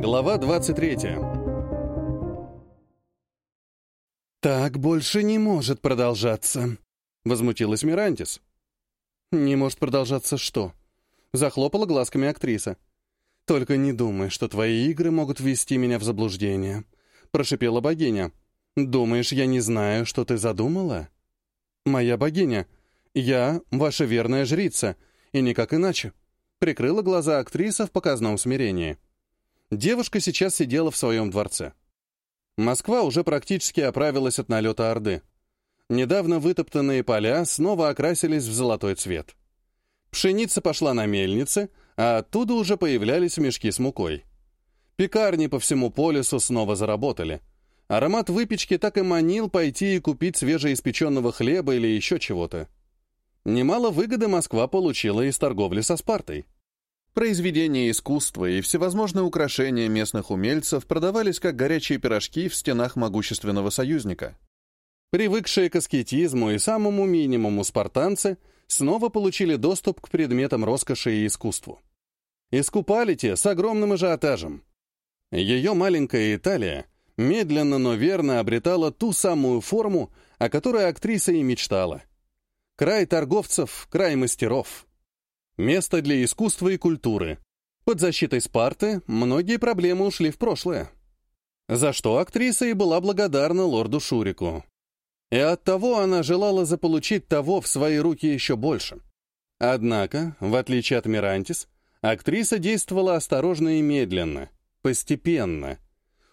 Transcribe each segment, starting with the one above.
Глава 23. «Так больше не может продолжаться», — возмутилась Мирантис. «Не может продолжаться что?» — захлопала глазками актриса. «Только не думай, что твои игры могут ввести меня в заблуждение», — прошипела богиня. «Думаешь, я не знаю, что ты задумала?» «Моя богиня, я ваша верная жрица, и никак иначе», — прикрыла глаза актриса в показном смирении. Девушка сейчас сидела в своем дворце. Москва уже практически оправилась от налета Орды. Недавно вытоптанные поля снова окрасились в золотой цвет. Пшеница пошла на мельницы, а оттуда уже появлялись мешки с мукой. Пекарни по всему полюсу снова заработали. Аромат выпечки так и манил пойти и купить свежеиспеченного хлеба или еще чего-то. Немало выгоды Москва получила из торговли со Спартой. Произведения искусства и всевозможные украшения местных умельцев продавались как горячие пирожки в стенах могущественного союзника. Привыкшие к аскетизму и самому минимуму спартанцы снова получили доступ к предметам роскоши и искусству. Искупали те с огромным ажиотажем. Ее маленькая Италия медленно, но верно обретала ту самую форму, о которой актриса и мечтала. Край торговцев, край мастеров — Место для искусства и культуры. Под защитой Спарты многие проблемы ушли в прошлое. За что актриса и была благодарна лорду Шурику. И оттого она желала заполучить того в свои руки еще больше. Однако, в отличие от Мирантис, актриса действовала осторожно и медленно, постепенно.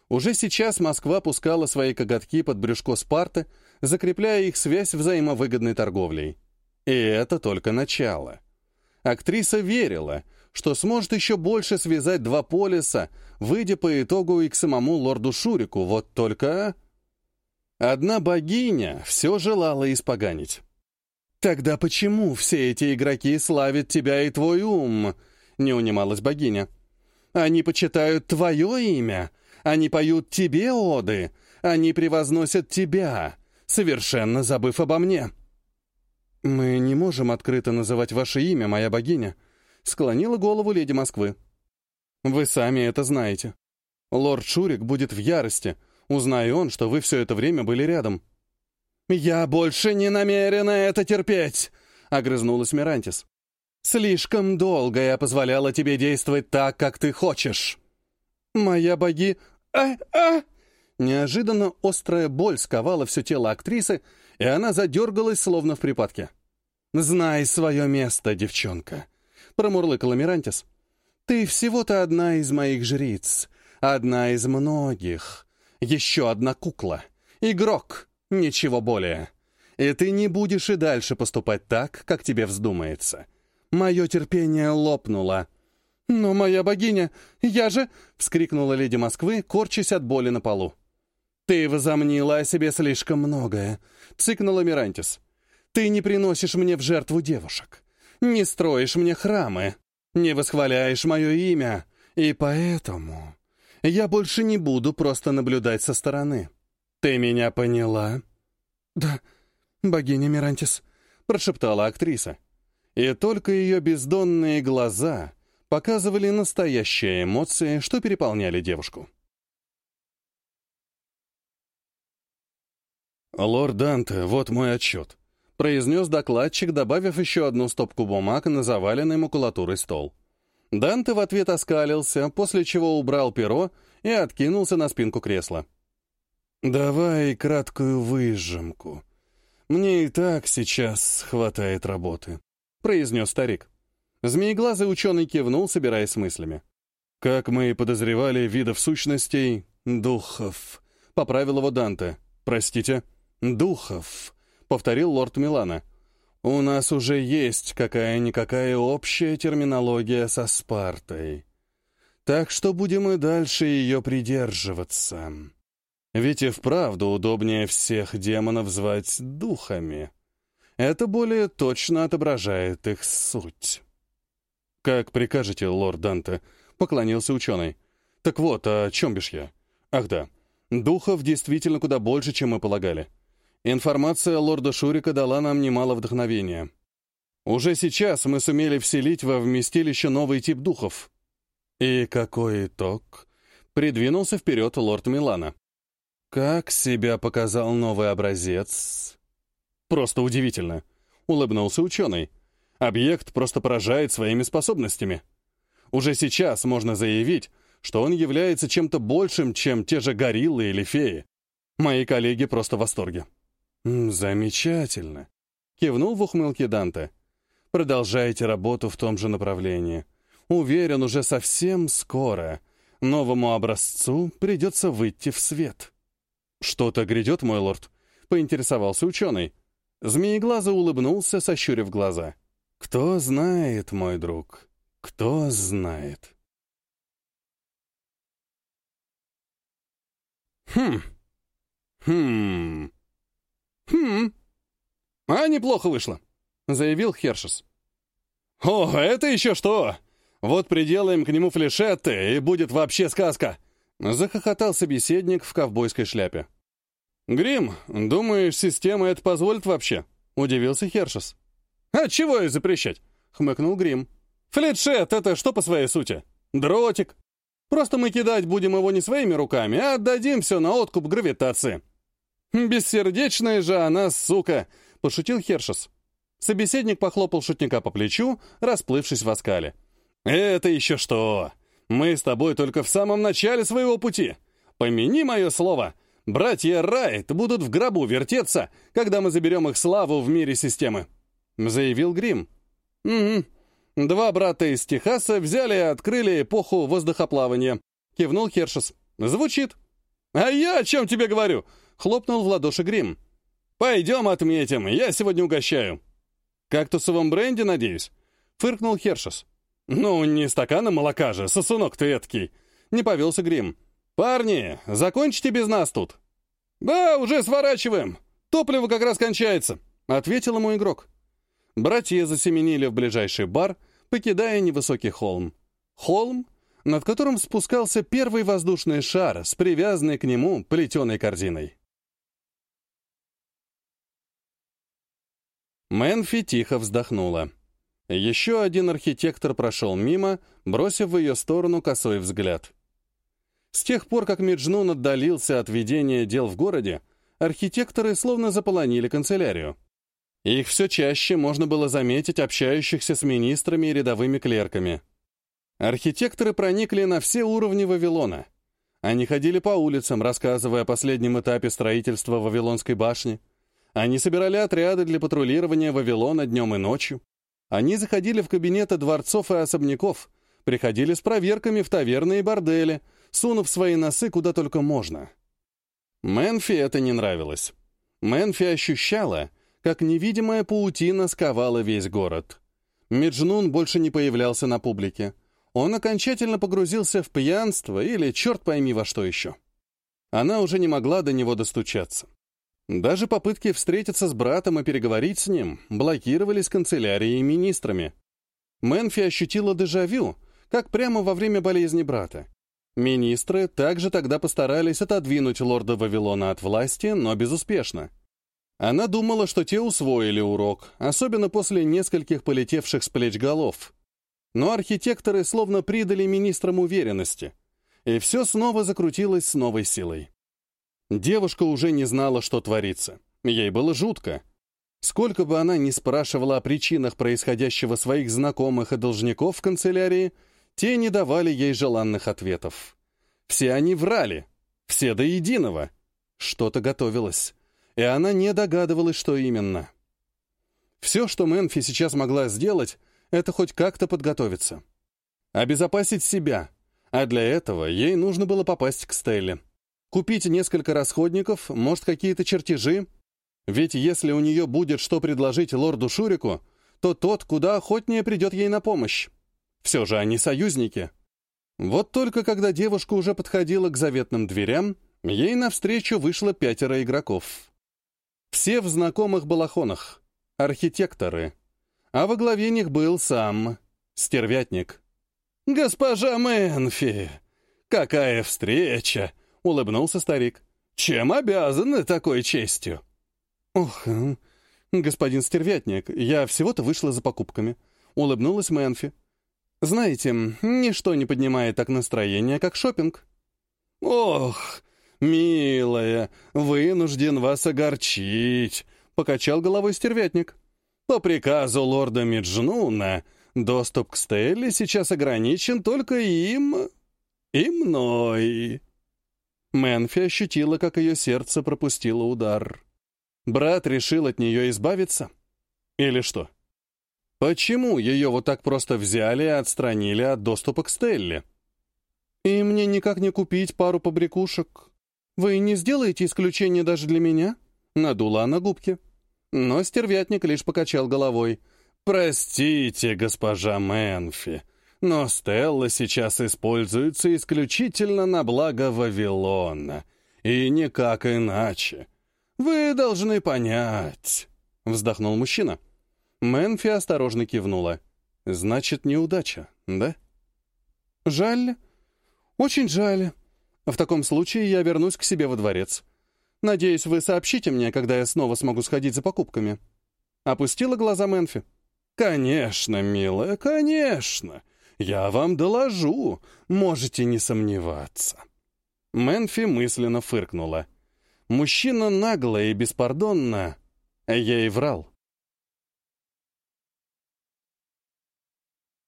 Уже сейчас Москва пускала свои коготки под брюшко Спарты, закрепляя их связь взаимовыгодной торговлей. И это только начало. Актриса верила, что сможет еще больше связать два полюса, выйдя по итогу и к самому лорду Шурику, вот только... Одна богиня все желала испоганить. «Тогда почему все эти игроки славят тебя и твой ум?» — не унималась богиня. «Они почитают твое имя, они поют тебе оды, они превозносят тебя, совершенно забыв обо мне». «Мы не можем открыто называть ваше имя, моя богиня», — склонила голову леди Москвы. «Вы сами это знаете. Лорд Шурик будет в ярости, узнай он, что вы все это время были рядом». «Я больше не намерена это терпеть», — огрызнулась Мирантис. «Слишком долго я позволяла тебе действовать так, как ты хочешь». «Моя боги...» «А, а!» Неожиданно острая боль сковала все тело актрисы, и она задергалась, словно в припадке. «Знай свое место, девчонка», — промурлыкала Мирантис. «Ты всего-то одна из моих жриц, одна из многих. Еще одна кукла. Игрок, ничего более. И ты не будешь и дальше поступать так, как тебе вздумается. Мое терпение лопнуло». «Но моя богиня, я же...» — вскрикнула леди Москвы, корчась от боли на полу. «Ты возомнила о себе слишком многое», — цыкнула Мирантис. Ты не приносишь мне в жертву девушек, не строишь мне храмы, не восхваляешь мое имя, и поэтому я больше не буду просто наблюдать со стороны. Ты меня поняла?» «Да, богиня Мирантис», — прошептала актриса. И только ее бездонные глаза показывали настоящие эмоции, что переполняли девушку. «Лорд Данте, вот мой отчет», произнес докладчик, добавив еще одну стопку бумаг на заваленный макулатурой стол. Данте в ответ оскалился, после чего убрал перо и откинулся на спинку кресла. «Давай краткую выжимку. Мне и так сейчас хватает работы», — произнес старик. Змееглазый ученый кивнул, собираясь с мыслями. «Как мы и подозревали, видов сущностей — духов», — поправил его Данте. «Простите, духов», — повторил лорд Милана. «У нас уже есть какая-никакая общая терминология со Спартой. Так что будем и дальше ее придерживаться. Ведь и вправду удобнее всех демонов звать духами. Это более точно отображает их суть». «Как прикажете, лорд Данте», — поклонился ученый. «Так вот, о чем бишь я? Ах да, духов действительно куда больше, чем мы полагали. Информация лорда Шурика дала нам немало вдохновения. Уже сейчас мы сумели вселить во вместилище новый тип духов. И какой итог? Придвинулся вперед лорд Милана. «Как себя показал новый образец?» «Просто удивительно», — улыбнулся ученый. «Объект просто поражает своими способностями. Уже сейчас можно заявить, что он является чем-то большим, чем те же гориллы или феи. Мои коллеги просто в восторге». «Замечательно», — кивнул в ухмылке Данте. «Продолжайте работу в том же направлении. Уверен, уже совсем скоро новому образцу придется выйти в свет». «Что-то грядет, мой лорд?» — поинтересовался ученый. Змееглаза улыбнулся, сощурив глаза. «Кто знает, мой друг, кто знает?» «Хм, хм, хм, а неплохо вышло», — заявил Хершес. «О, это еще что! Вот приделаем к нему флешеты, и будет вообще сказка!» Захохотал собеседник в ковбойской шляпе. «Грим, думаешь, система это позволит вообще?» — удивился Хершес. «А чего и запрещать?» — хмыкнул Грим. «Флетшет — это что по своей сути? Дротик. Просто мы кидать будем его не своими руками, а отдадим все на откуп гравитации». «Бессердечная же она, сука!» — пошутил Хершес. Собеседник похлопал шутника по плечу, расплывшись в оскале. «Это еще что? Мы с тобой только в самом начале своего пути. Помяни мое слово. Братья Райт будут в гробу вертеться, когда мы заберем их славу в мире системы», — заявил Грим. «Угу. Два брата из Техаса взяли и открыли эпоху воздухоплавания», — кивнул Хершес. «Звучит». «А я о чем тебе говорю?» — хлопнул в ладоши Грим. «Пойдем отметим, я сегодня угощаю». «Кактусовом бренде, надеюсь?» — фыркнул Хершес. «Ну, не стакана молока же, сосунок ты эткий!» Не повелся Грим. «Парни, закончите без нас тут!» «Да, уже сворачиваем! Топливо как раз кончается!» — ответил ему игрок. Братья засеменили в ближайший бар, покидая невысокий холм. Холм, над которым спускался первый воздушный шар с привязанной к нему плетеной корзиной. Мэнфи тихо вздохнула. Еще один архитектор прошел мимо, бросив в ее сторону косой взгляд. С тех пор, как Меджнун отдалился от ведения дел в городе, архитекторы словно заполонили канцелярию. Их все чаще можно было заметить общающихся с министрами и рядовыми клерками. Архитекторы проникли на все уровни Вавилона. Они ходили по улицам, рассказывая о последнем этапе строительства Вавилонской башни. Они собирали отряды для патрулирования Вавилона днем и ночью. Они заходили в кабинеты дворцов и особняков, приходили с проверками в таверны и бордели, сунув свои носы куда только можно. Мэнфи это не нравилось. Мэнфи ощущала, как невидимая паутина сковала весь город. Меджнун больше не появлялся на публике. Он окончательно погрузился в пьянство или черт пойми во что еще. Она уже не могла до него достучаться. Даже попытки встретиться с братом и переговорить с ним блокировались канцелярией и министрами. Мэнфи ощутила дежавю, как прямо во время болезни брата. Министры также тогда постарались отодвинуть лорда Вавилона от власти, но безуспешно. Она думала, что те усвоили урок, особенно после нескольких полетевших с плеч голов. Но архитекторы словно придали министрам уверенности, и все снова закрутилось с новой силой. Девушка уже не знала, что творится. Ей было жутко. Сколько бы она ни спрашивала о причинах происходящего своих знакомых и должников в канцелярии, те не давали ей желанных ответов. Все они врали. Все до единого. Что-то готовилось. И она не догадывалась, что именно. Все, что Мэнфи сейчас могла сделать, это хоть как-то подготовиться. Обезопасить себя. А для этого ей нужно было попасть к Стелле. Купить несколько расходников, может, какие-то чертежи? Ведь если у нее будет что предложить лорду Шурику, то тот куда охотнее придет ей на помощь. Все же они союзники. Вот только когда девушка уже подходила к заветным дверям, ей навстречу вышло пятеро игроков. Все в знакомых балахонах, архитекторы. А во главе них был сам стервятник. «Госпожа Мэнфи! Какая встреча!» Улыбнулся старик. «Чем обязаны такой честью?» «Ох, господин стервятник, я всего-то вышла за покупками», — улыбнулась Мэнфи. «Знаете, ничто не поднимает так настроение, как шопинг. «Ох, милая, вынужден вас огорчить», — покачал головой стервятник. «По приказу лорда Миджнуна доступ к Стелле сейчас ограничен только им и мной». Мэнфи ощутила, как ее сердце пропустило удар. Брат решил от нее избавиться? Или что? Почему ее вот так просто взяли и отстранили от доступа к Стелле? И мне никак не купить пару побрякушек. Вы не сделаете исключение даже для меня? Надула она губки. Но стервятник лишь покачал головой. «Простите, госпожа Мэнфи, но Стелла сейчас используется исключительно на благо Вавилона, и никак иначе. Вы должны понять», — вздохнул мужчина. Мэнфи осторожно кивнула. «Значит, неудача, да?» «Жаль. Очень жаль. В таком случае я вернусь к себе во дворец. Надеюсь, вы сообщите мне, когда я снова смогу сходить за покупками». Опустила глаза Мэнфи. «Конечно, милая, конечно. Я вам доложу. Можете не сомневаться». Мэнфи мысленно фыркнула. Мужчина нагло и беспардонно. Я и врал.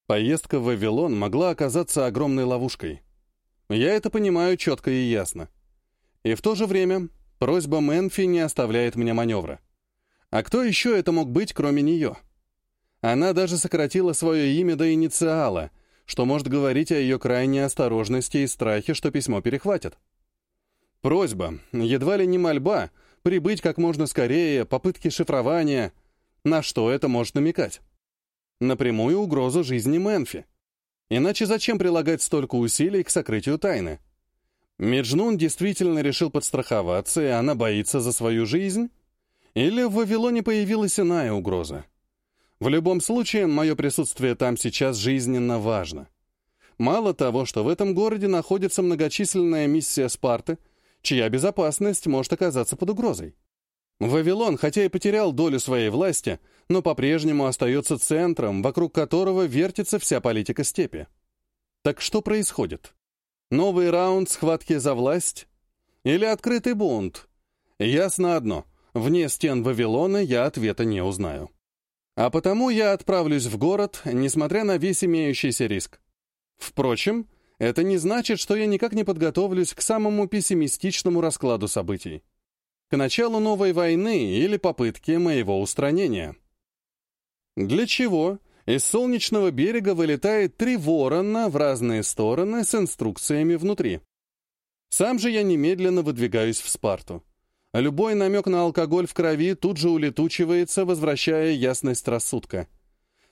Поездка в Вавилон могла оказаться огромной ловушкой. Я это понимаю четко и ясно. И в то же время просьба Мэнфи не оставляет мне маневра. А кто еще это мог быть, кроме нее? Она даже сократила свое имя до инициала, что может говорить о ее крайней осторожности и страхе, что письмо перехватят. Просьба, едва ли не мольба, прибыть как можно скорее, попытки шифрования. На что это может намекать? напрямую угрозу жизни Мэнфи. Иначе зачем прилагать столько усилий к сокрытию тайны? Меджнун действительно решил подстраховаться, и она боится за свою жизнь? Или в Вавилоне появилась иная угроза? В любом случае, мое присутствие там сейчас жизненно важно. Мало того, что в этом городе находится многочисленная миссия Спарты, чья безопасность может оказаться под угрозой. Вавилон, хотя и потерял долю своей власти, но по-прежнему остается центром, вокруг которого вертится вся политика степи. Так что происходит? Новый раунд схватки за власть? Или открытый бунт? Ясно одно. Вне стен Вавилона я ответа не узнаю. А потому я отправлюсь в город, несмотря на весь имеющийся риск. Впрочем, это не значит, что я никак не подготовлюсь к самому пессимистичному раскладу событий к началу новой войны или попытке моего устранения. Для чего из солнечного берега вылетает три ворона в разные стороны с инструкциями внутри. Сам же я немедленно выдвигаюсь в Спарту. Любой намек на алкоголь в крови тут же улетучивается, возвращая ясность рассудка.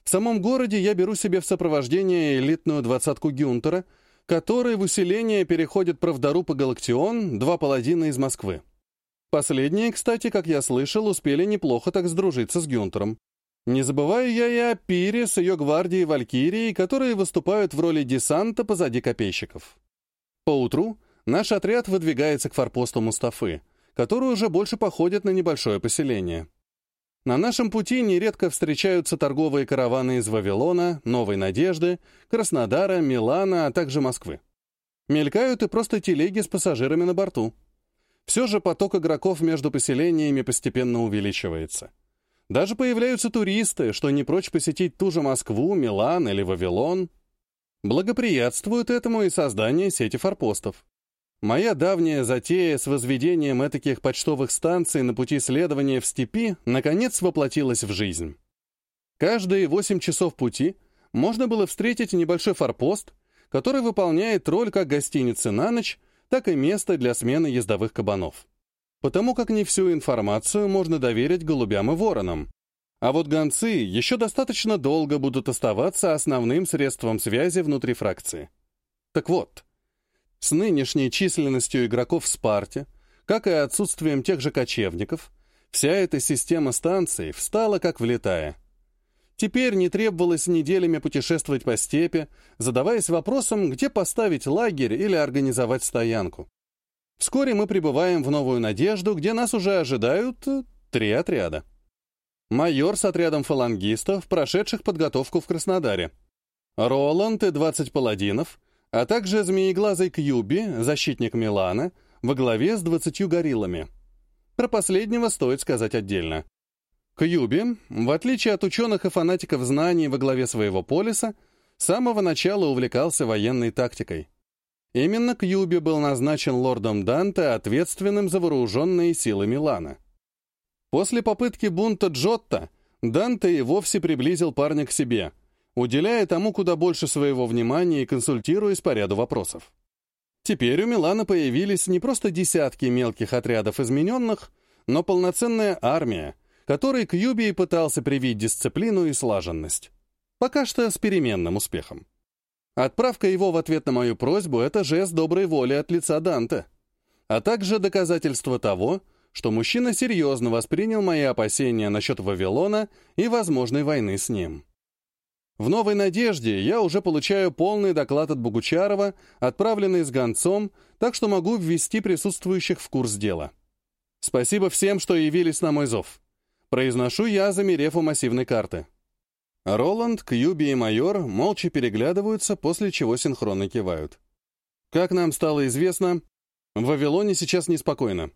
В самом городе я беру себе в сопровождение элитную двадцатку Гюнтера, который в усиление переходит правдоруб и Галактион, два паладина из Москвы. Последние, кстати, как я слышал, успели неплохо так сдружиться с Гюнтером. Не забываю я и о Пире с ее гвардией Валькирии, которые выступают в роли десанта позади копейщиков. Поутру наш отряд выдвигается к форпосту Мустафы, который уже больше походит на небольшое поселение. На нашем пути нередко встречаются торговые караваны из Вавилона, Новой Надежды, Краснодара, Милана, а также Москвы. Мелькают и просто телеги с пассажирами на борту. Все же поток игроков между поселениями постепенно увеличивается. Даже появляются туристы, что не прочь посетить ту же Москву, Милан или Вавилон. Благоприятствует этому и создание сети форпостов. Моя давняя затея с возведением этих почтовых станций на пути следования в степи наконец воплотилась в жизнь. Каждые 8 часов пути можно было встретить небольшой форпост, который выполняет роль как гостиницы на ночь так и место для смены ездовых кабанов. Потому как не всю информацию можно доверить голубям и воронам. А вот гонцы еще достаточно долго будут оставаться основным средством связи внутри фракции. Так вот, с нынешней численностью игроков в Спарте, как и отсутствием тех же кочевников, вся эта система станций встала как влетая – Теперь не требовалось неделями путешествовать по степи, задаваясь вопросом, где поставить лагерь или организовать стоянку. Вскоре мы прибываем в Новую Надежду, где нас уже ожидают э, три отряда. Майор с отрядом фалангистов, прошедших подготовку в Краснодаре. Роланд и 20 паладинов, а также змееглазый Кьюби, защитник Милана, во главе с двадцатью гориллами. Про последнего стоит сказать отдельно. Кьюби, в отличие от ученых и фанатиков знаний во главе своего полиса, с самого начала увлекался военной тактикой. Именно Кьюби был назначен лордом Данте ответственным за вооруженные силы Милана. После попытки бунта Джотто Данте и вовсе приблизил парня к себе, уделяя тому куда больше своего внимания и консультируясь по ряду вопросов. Теперь у Милана появились не просто десятки мелких отрядов измененных, но полноценная армия, которой Кьюби и пытался привить дисциплину и слаженность. Пока что с переменным успехом. Отправка его в ответ на мою просьбу — это жест доброй воли от лица Данте, а также доказательство того, что мужчина серьезно воспринял мои опасения насчет Вавилона и возможной войны с ним. В «Новой надежде» я уже получаю полный доклад от Богучарова, отправленный с гонцом, так что могу ввести присутствующих в курс дела. Спасибо всем, что явились на мой зов. Произношу я, замерев у массивной карты. Роланд, Кьюби и майор молча переглядываются, после чего синхронно кивают. Как нам стало известно, в Вавилоне сейчас неспокойно.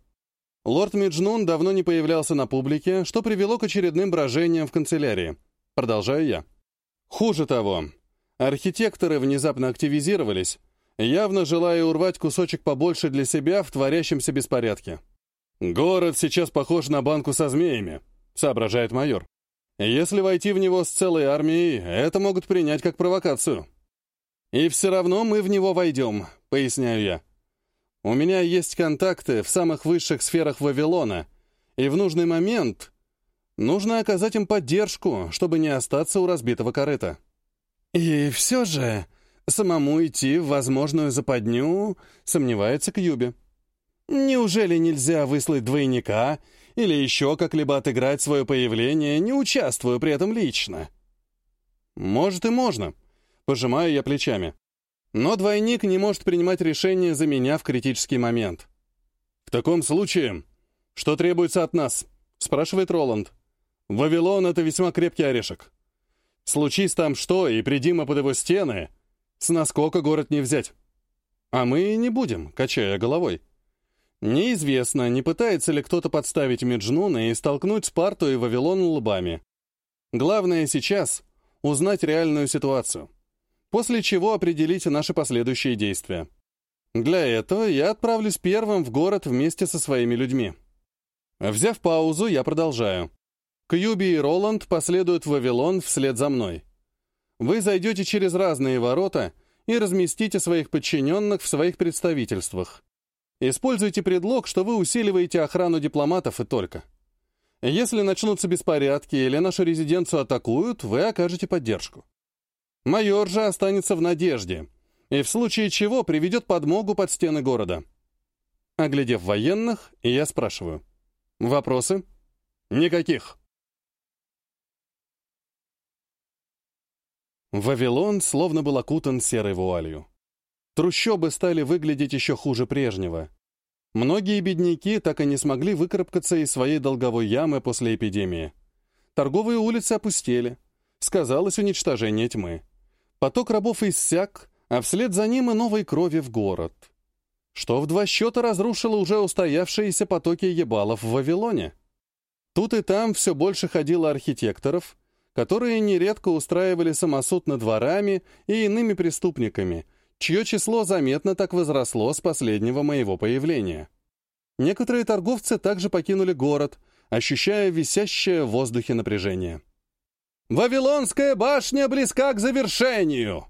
Лорд Меджнун давно не появлялся на публике, что привело к очередным брожениям в канцелярии. Продолжаю я. Хуже того, архитекторы внезапно активизировались, явно желая урвать кусочек побольше для себя в творящемся беспорядке. «Город сейчас похож на банку со змеями», — соображает майор. Если войти в него с целой армией, это могут принять как провокацию. И все равно мы в него войдем, поясняю я. У меня есть контакты в самых высших сферах Вавилона, и в нужный момент нужно оказать им поддержку, чтобы не остаться у разбитого корыта. И все же самому идти в возможную западню сомневается Кьюби. Неужели нельзя выслать двойника или еще как-либо отыграть свое появление, не участвуя при этом лично. Может и можно. Пожимаю я плечами. Но двойник не может принимать решение за меня в критический момент. В таком случае, что требуется от нас? Спрашивает Роланд. Вавилон — это весьма крепкий орешек. Случись там что, и приди мы под его стены, с наскока город не взять. А мы не будем, качая головой. Неизвестно, не пытается ли кто-то подставить Меджнуна и столкнуть Спарту и Вавилон лбами. Главное сейчас — узнать реальную ситуацию, после чего определить наши последующие действия. Для этого я отправлюсь первым в город вместе со своими людьми. Взяв паузу, я продолжаю. Кьюби и Роланд последуют в Вавилон вслед за мной. Вы зайдете через разные ворота и разместите своих подчиненных в своих представительствах. Используйте предлог, что вы усиливаете охрану дипломатов и только. Если начнутся беспорядки или нашу резиденцию атакуют, вы окажете поддержку. Майор же останется в надежде, и в случае чего приведет подмогу под стены города. Оглядев военных, я спрашиваю. Вопросы? Никаких. Вавилон словно был окутан серой вуалью. Трущобы стали выглядеть еще хуже прежнего. Многие бедняки так и не смогли выкарабкаться из своей долговой ямы после эпидемии. Торговые улицы опустели. Сказалось уничтожение тьмы. Поток рабов иссяк, а вслед за ним и новой крови в город. Что в два счета разрушило уже устоявшиеся потоки ебалов в Вавилоне. Тут и там все больше ходило архитекторов, которые нередко устраивали самосуд над дворами и иными преступниками, чье число заметно так возросло с последнего моего появления. Некоторые торговцы также покинули город, ощущая висящее в воздухе напряжение. «Вавилонская башня близка к завершению!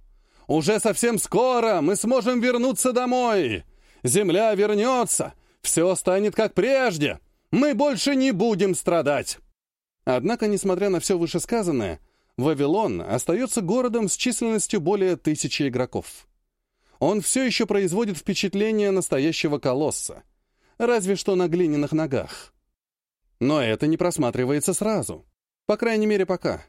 Уже совсем скоро мы сможем вернуться домой! Земля вернется, все станет как прежде! Мы больше не будем страдать!» Однако, несмотря на все вышесказанное, Вавилон остается городом с численностью более тысячи игроков он все еще производит впечатление настоящего колосса, разве что на глиняных ногах. Но это не просматривается сразу, по крайней мере пока.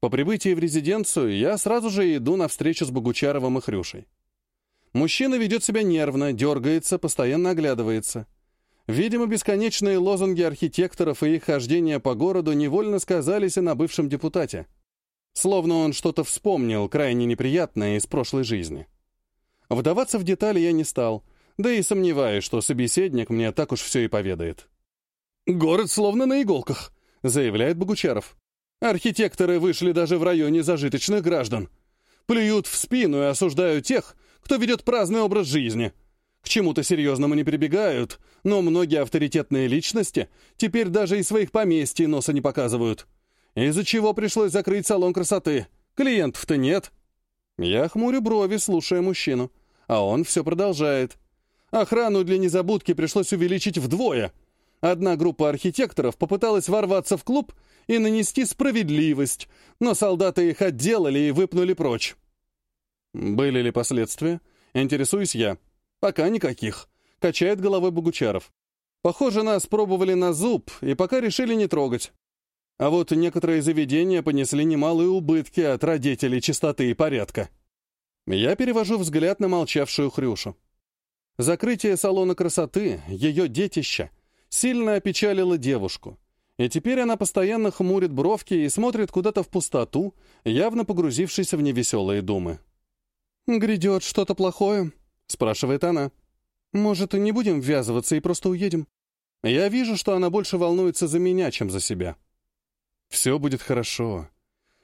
По прибытии в резиденцию я сразу же иду на встречу с Богучаровым и Хрюшей. Мужчина ведет себя нервно, дергается, постоянно оглядывается. Видимо, бесконечные лозунги архитекторов и их хождение по городу невольно сказались и на бывшем депутате. Словно он что-то вспомнил крайне неприятное из прошлой жизни. Вдаваться в детали я не стал, да и сомневаюсь, что собеседник мне так уж все и поведает. «Город словно на иголках», — заявляет Богучаров. «Архитекторы вышли даже в районе зажиточных граждан. Плюют в спину и осуждают тех, кто ведет праздный образ жизни. К чему-то серьезному не прибегают, но многие авторитетные личности теперь даже из своих поместий носа не показывают. Из-за чего пришлось закрыть салон красоты. Клиентов-то нет». Я хмурю брови, слушая мужчину, а он все продолжает. Охрану для незабудки пришлось увеличить вдвое. Одна группа архитекторов попыталась ворваться в клуб и нанести справедливость, но солдаты их отделали и выпнули прочь. Были ли последствия? Интересуюсь я. Пока никаких. Качает головой Богучаров. Похоже, нас пробовали на зуб и пока решили не трогать. А вот некоторые заведения понесли немалые убытки от родителей чистоты и порядка. Я перевожу взгляд на молчавшую Хрюшу. Закрытие салона красоты, ее детища, сильно опечалило девушку. И теперь она постоянно хмурит бровки и смотрит куда-то в пустоту, явно погрузившись в невеселые думы. «Грядет что-то плохое?» — спрашивает она. «Может, не будем ввязываться и просто уедем?» Я вижу, что она больше волнуется за меня, чем за себя. Все будет хорошо.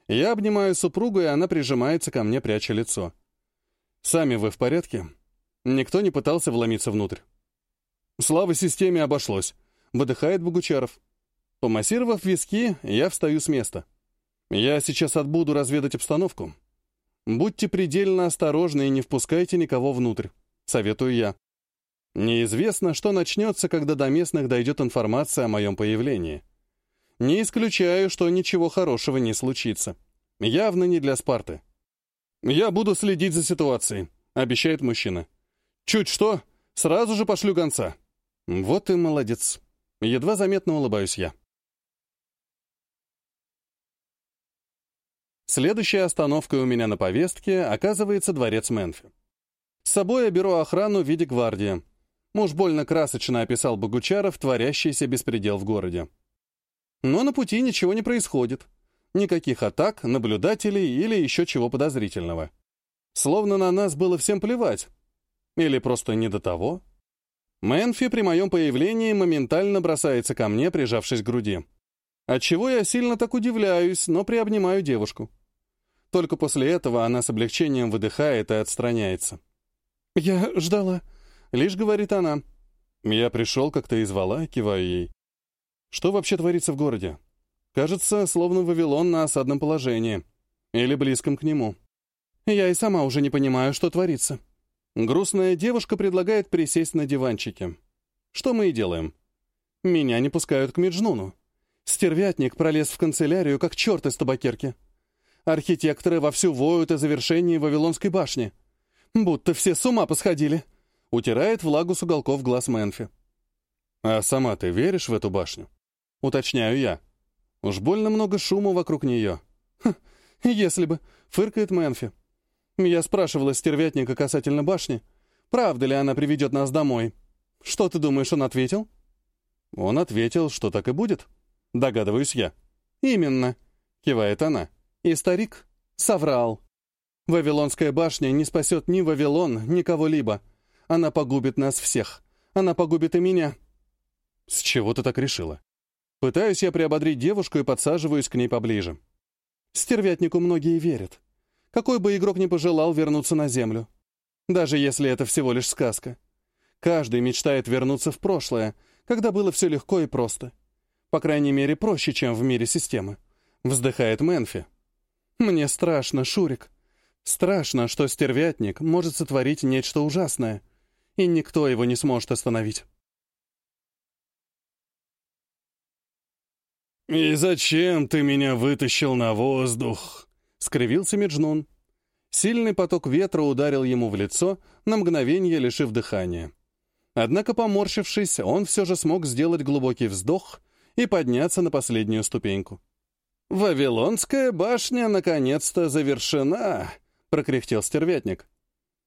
Я обнимаю супругу, и она прижимается ко мне, пряча лицо. Сами вы в порядке? Никто не пытался вломиться внутрь. Слава системе обошлось. Выдыхает Богучаров. Помассировав виски, я встаю с места. Я сейчас отбуду разведать обстановку. Будьте предельно осторожны и не впускайте никого внутрь. Советую я. Неизвестно, что начнется, когда до местных дойдет информация о моем появлении. Не исключаю, что ничего хорошего не случится. Явно не для Спарты. «Я буду следить за ситуацией», — обещает мужчина. «Чуть что, сразу же пошлю гонца». «Вот и молодец». Едва заметно улыбаюсь я. Следующей остановкой у меня на повестке оказывается дворец Менфи. С собой я беру охрану в виде гвардии. Муж больно красочно описал Богучаров, творящийся беспредел в городе. Но на пути ничего не происходит. Никаких атак, наблюдателей или еще чего подозрительного. Словно на нас было всем плевать. Или просто не до того. Мэнфи при моем появлении моментально бросается ко мне, прижавшись к груди. Отчего я сильно так удивляюсь, но приобнимаю девушку. Только после этого она с облегчением выдыхает и отстраняется. «Я ждала», — лишь говорит она. Я пришел, как ты и звала, киваю ей. Что вообще творится в городе? Кажется, словно Вавилон на осадном положении. Или близком к нему. Я и сама уже не понимаю, что творится. Грустная девушка предлагает присесть на диванчике. Что мы и делаем. Меня не пускают к Меджнуну. Стервятник пролез в канцелярию, как черт из табакерки. Архитекторы вовсю воют о завершении Вавилонской башни. Будто все с ума посходили. Утирает влагу с уголков глаз Мэнфи. А сама ты веришь в эту башню? Уточняю я. Уж больно много шума вокруг нее. Хм, если бы, фыркает Мэнфи. Я спрашивала стервятника касательно башни, правда ли она приведет нас домой. Что ты думаешь, он ответил? Он ответил, что так и будет. Догадываюсь я. Именно, кивает она. И старик соврал. Вавилонская башня не спасет ни Вавилон, ни кого-либо. Она погубит нас всех. Она погубит и меня. С чего ты так решила? Пытаюсь я приободрить девушку и подсаживаюсь к ней поближе. Стервятнику многие верят. Какой бы игрок ни пожелал вернуться на Землю. Даже если это всего лишь сказка. Каждый мечтает вернуться в прошлое, когда было все легко и просто. По крайней мере, проще, чем в мире системы. Вздыхает Мэнфи. Мне страшно, Шурик. Страшно, что стервятник может сотворить нечто ужасное, и никто его не сможет остановить. «И зачем ты меня вытащил на воздух?» — скривился Меджнун. Сильный поток ветра ударил ему в лицо, на мгновение лишив дыхания. Однако, поморщившись, он все же смог сделать глубокий вздох и подняться на последнюю ступеньку. «Вавилонская башня наконец-то завершена», — прокряхтел стервятник.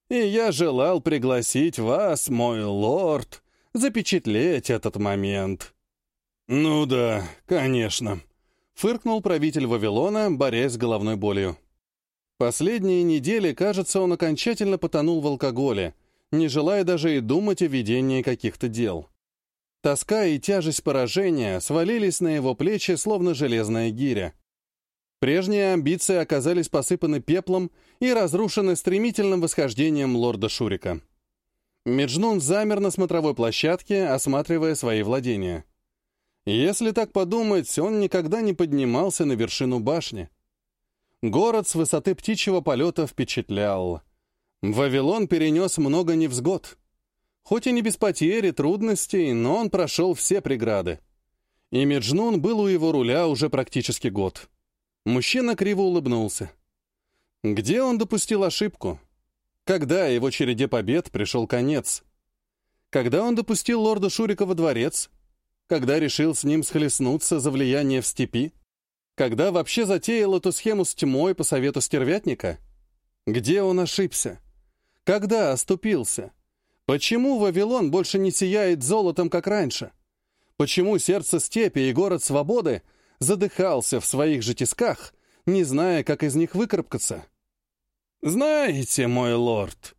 «И я желал пригласить вас, мой лорд, запечатлеть этот момент». «Ну да, конечно», — фыркнул правитель Вавилона, борясь с головной болью. Последние недели, кажется, он окончательно потонул в алкоголе, не желая даже и думать о ведении каких-то дел. Тоска и тяжесть поражения свалились на его плечи, словно железная гиря. Прежние амбиции оказались посыпаны пеплом и разрушены стремительным восхождением лорда Шурика. Меджнун замер на смотровой площадке, осматривая свои владения. Если так подумать, он никогда не поднимался на вершину башни. Город с высоты птичьего полета впечатлял. Вавилон перенес много невзгод. Хоть и не без потери, трудностей, но он прошел все преграды. И Меджнун был у его руля уже практически год. Мужчина криво улыбнулся. Где он допустил ошибку? Когда его череде побед пришел конец? Когда он допустил лорда Шурика во дворец? Когда решил с ним схлестнуться за влияние в степи? Когда вообще затеял эту схему с тьмой по совету стервятника? Где он ошибся? Когда оступился? Почему Вавилон больше не сияет золотом, как раньше? Почему сердце степи и город свободы задыхался в своих же тисках, не зная, как из них выкарабкаться. «Знаете, мой лорд,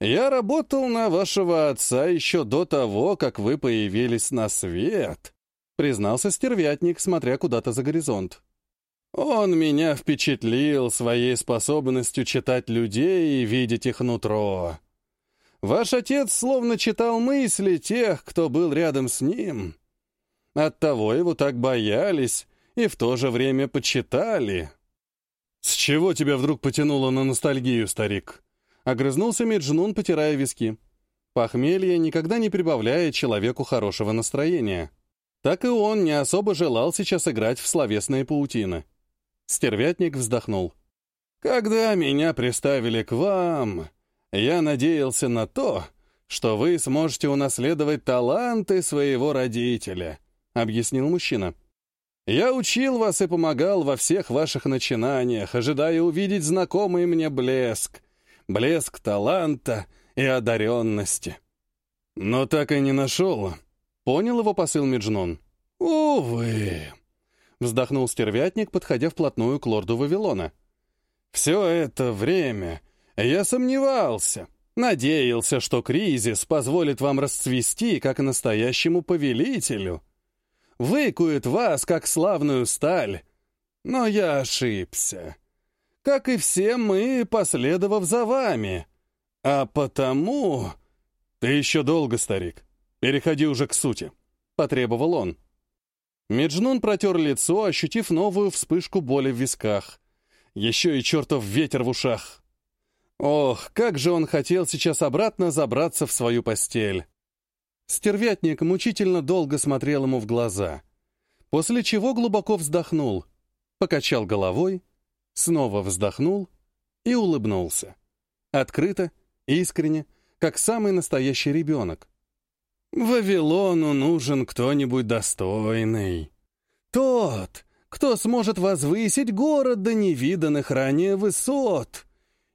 я работал на вашего отца еще до того, как вы появились на свет», признался стервятник, смотря куда-то за горизонт. «Он меня впечатлил своей способностью читать людей и видеть их нутро. Ваш отец словно читал мысли тех, кто был рядом с ним. Оттого его так боялись и в то же время почитали. «С чего тебя вдруг потянуло на ностальгию, старик?» Огрызнулся Меджнун, потирая виски. Похмелье никогда не прибавляет человеку хорошего настроения. Так и он не особо желал сейчас играть в словесные паутины. Стервятник вздохнул. «Когда меня приставили к вам, я надеялся на то, что вы сможете унаследовать таланты своего родителя», — объяснил мужчина. Я учил вас и помогал во всех ваших начинаниях, ожидая увидеть знакомый мне блеск, блеск таланта и одаренности. Но так и не нашел. Понял его посыл Меджнон? Увы. Вздохнул стервятник, подходя вплотную к лорду Вавилона. Все это время я сомневался, надеялся, что кризис позволит вам расцвести как настоящему повелителю — выкует вас, как славную сталь. Но я ошибся. Как и все мы, последовав за вами. А потому... Ты еще долго, старик. Переходи уже к сути. Потребовал он. Меджнун протер лицо, ощутив новую вспышку боли в висках. Еще и чертов ветер в ушах. Ох, как же он хотел сейчас обратно забраться в свою постель. Стервятник мучительно долго смотрел ему в глаза, после чего глубоко вздохнул, покачал головой, снова вздохнул и улыбнулся. Открыто, искренне, как самый настоящий ребенок. «Вавилону нужен кто-нибудь достойный. Тот, кто сможет возвысить город до невиданных ранее высот.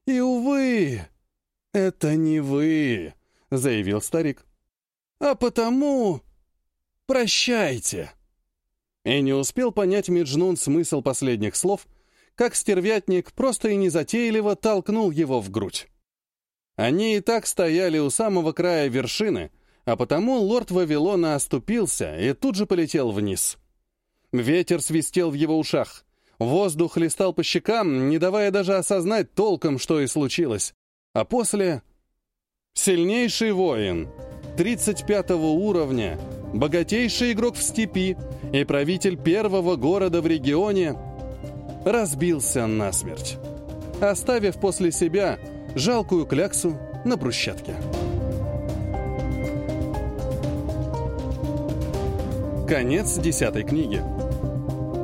И, увы, это не вы», — заявил старик. А потому... прощайте!» И не успел понять Меджнун смысл последних слов, как стервятник просто и незатейливо толкнул его в грудь. Они и так стояли у самого края вершины, а потому лорд Вавилона оступился и тут же полетел вниз. Ветер свистел в его ушах. Воздух листал по щекам, не давая даже осознать толком, что и случилось. А после... Сильнейший воин, 35 уровня, богатейший игрок в степи и правитель первого города в регионе, разбился насмерть, оставив после себя жалкую кляксу на брусчатке. Конец десятой книги.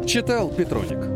Читал Петроник.